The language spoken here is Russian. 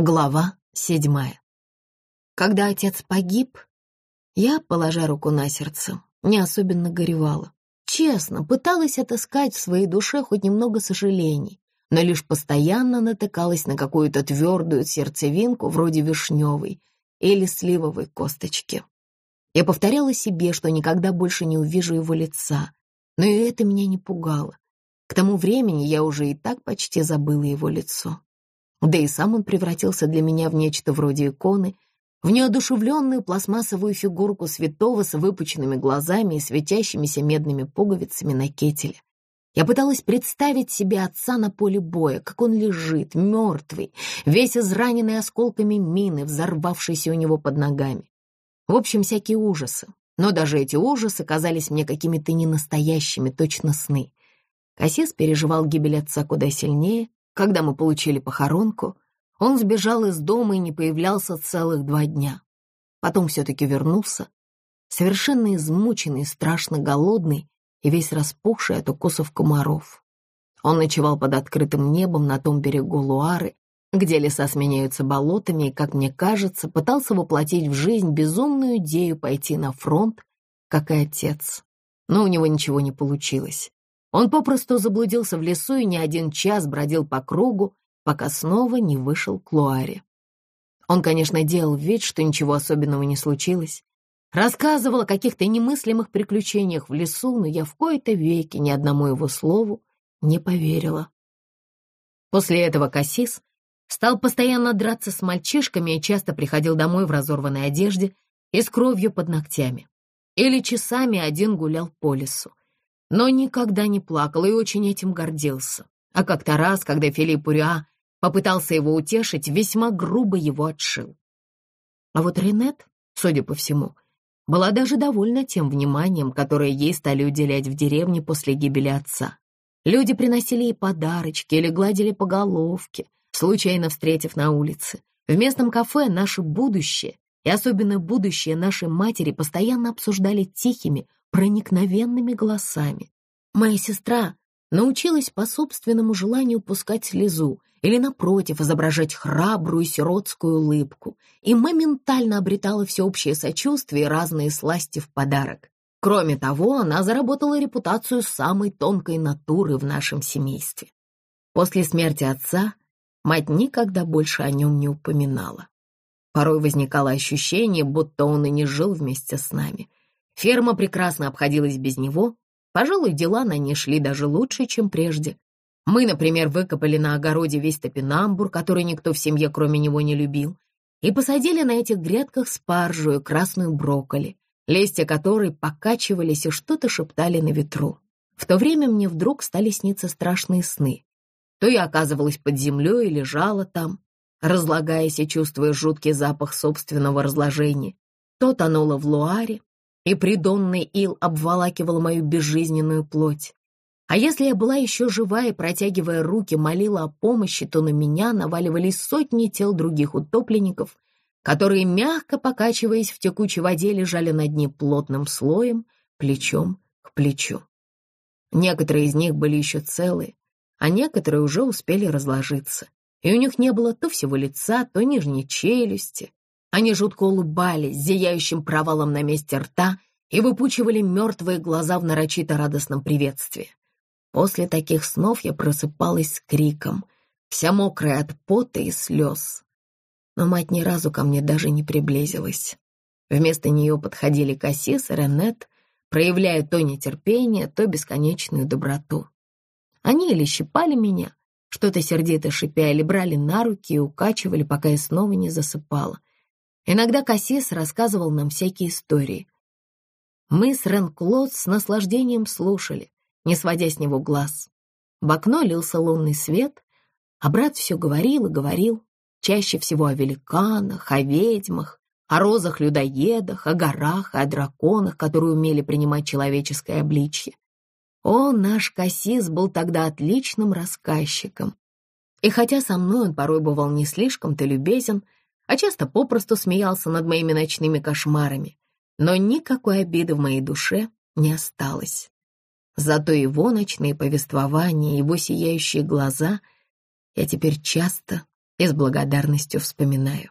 Глава седьмая. Когда отец погиб, я, положа руку на сердце, не особенно горевала. Честно, пыталась отыскать в своей душе хоть немного сожалений, но лишь постоянно натыкалась на какую-то твердую сердцевинку вроде вишневой или сливовой косточки. Я повторяла себе, что никогда больше не увижу его лица, но и это меня не пугало. К тому времени я уже и так почти забыла его лицо. Да и сам он превратился для меня в нечто вроде иконы, в неодушевленную пластмассовую фигурку святого с выпученными глазами и светящимися медными пуговицами на кетеле. Я пыталась представить себе отца на поле боя, как он лежит, мертвый, весь израненный осколками мины, взорвавшейся у него под ногами. В общем, всякие ужасы. Но даже эти ужасы казались мне какими-то ненастоящими, точно сны. Кассис переживал гибель отца куда сильнее, когда мы получили похоронку, он сбежал из дома и не появлялся целых два дня. Потом все-таки вернулся, совершенно измученный, страшно голодный и весь распухший от укусов комаров. Он ночевал под открытым небом на том берегу Луары, где леса сменяются болотами, и, как мне кажется, пытался воплотить в жизнь безумную идею пойти на фронт, как и отец. Но у него ничего не получилось. Он попросту заблудился в лесу и не один час бродил по кругу, пока снова не вышел к Луаре. Он, конечно, делал вид, что ничего особенного не случилось. Рассказывал о каких-то немыслимых приключениях в лесу, но я в кои-то веки ни одному его слову не поверила. После этого Кассис стал постоянно драться с мальчишками и часто приходил домой в разорванной одежде и с кровью под ногтями. Или часами один гулял по лесу но никогда не плакал и очень этим гордился. А как-то раз, когда Филипп Уря попытался его утешить, весьма грубо его отшил. А вот Ренет, судя по всему, была даже довольна тем вниманием, которое ей стали уделять в деревне после гибели отца. Люди приносили ей подарочки или гладили по головке, случайно встретив на улице. В местном кафе наше будущее, и особенно будущее нашей матери, постоянно обсуждали тихими, проникновенными голосами. Моя сестра научилась по собственному желанию пускать слезу или, напротив, изображать храбрую сиротскую улыбку и моментально обретала всеобщее сочувствие и разные сласти в подарок. Кроме того, она заработала репутацию самой тонкой натуры в нашем семействе. После смерти отца мать никогда больше о нем не упоминала. Порой возникало ощущение, будто он и не жил вместе с нами, Ферма прекрасно обходилась без него. Пожалуй, дела на ней шли даже лучше, чем прежде. Мы, например, выкопали на огороде весь топинамбур, который никто в семье кроме него не любил, и посадили на этих грядках спаржу и красную брокколи, листья которой покачивались и что-то шептали на ветру. В то время мне вдруг стали сниться страшные сны. То я оказывалась под землей и лежала там, разлагаясь и чувствуя жуткий запах собственного разложения, то тонула в луаре, и придонный ил обволакивал мою безжизненную плоть. А если я была еще жива и, протягивая руки, молила о помощи, то на меня наваливались сотни тел других утопленников, которые, мягко покачиваясь в текучей воде, лежали на дне плотным слоем, плечом к плечу. Некоторые из них были еще целые, а некоторые уже успели разложиться, и у них не было то всего лица, то нижней челюсти, они жутко улыбались, зияющим провалом на месте рта и выпучивали мертвые глаза в нарочито радостном приветствии. После таких снов я просыпалась с криком, вся мокрая от пота и слез. Но мать ни разу ко мне даже не приблизилась. Вместо нее подходили Кассис и Ренет, проявляя то нетерпение, то бесконечную доброту. Они или щипали меня, что-то сердито шипя, или брали на руки и укачивали, пока я снова не засыпала. Иногда Кассис рассказывал нам всякие истории. Мы с Рен-Клод с наслаждением слушали, не сводя с него глаз. В окно лился лунный свет, а брат все говорил и говорил, чаще всего о великанах, о ведьмах, о розах-людоедах, о горах, о драконах, которые умели принимать человеческое обличье. О, наш Кассис был тогда отличным рассказчиком. И хотя со мной он порой бывал не слишком-то любезен, а часто попросту смеялся над моими ночными кошмарами, но никакой обиды в моей душе не осталось. Зато его ночные повествования, его сияющие глаза я теперь часто и с благодарностью вспоминаю.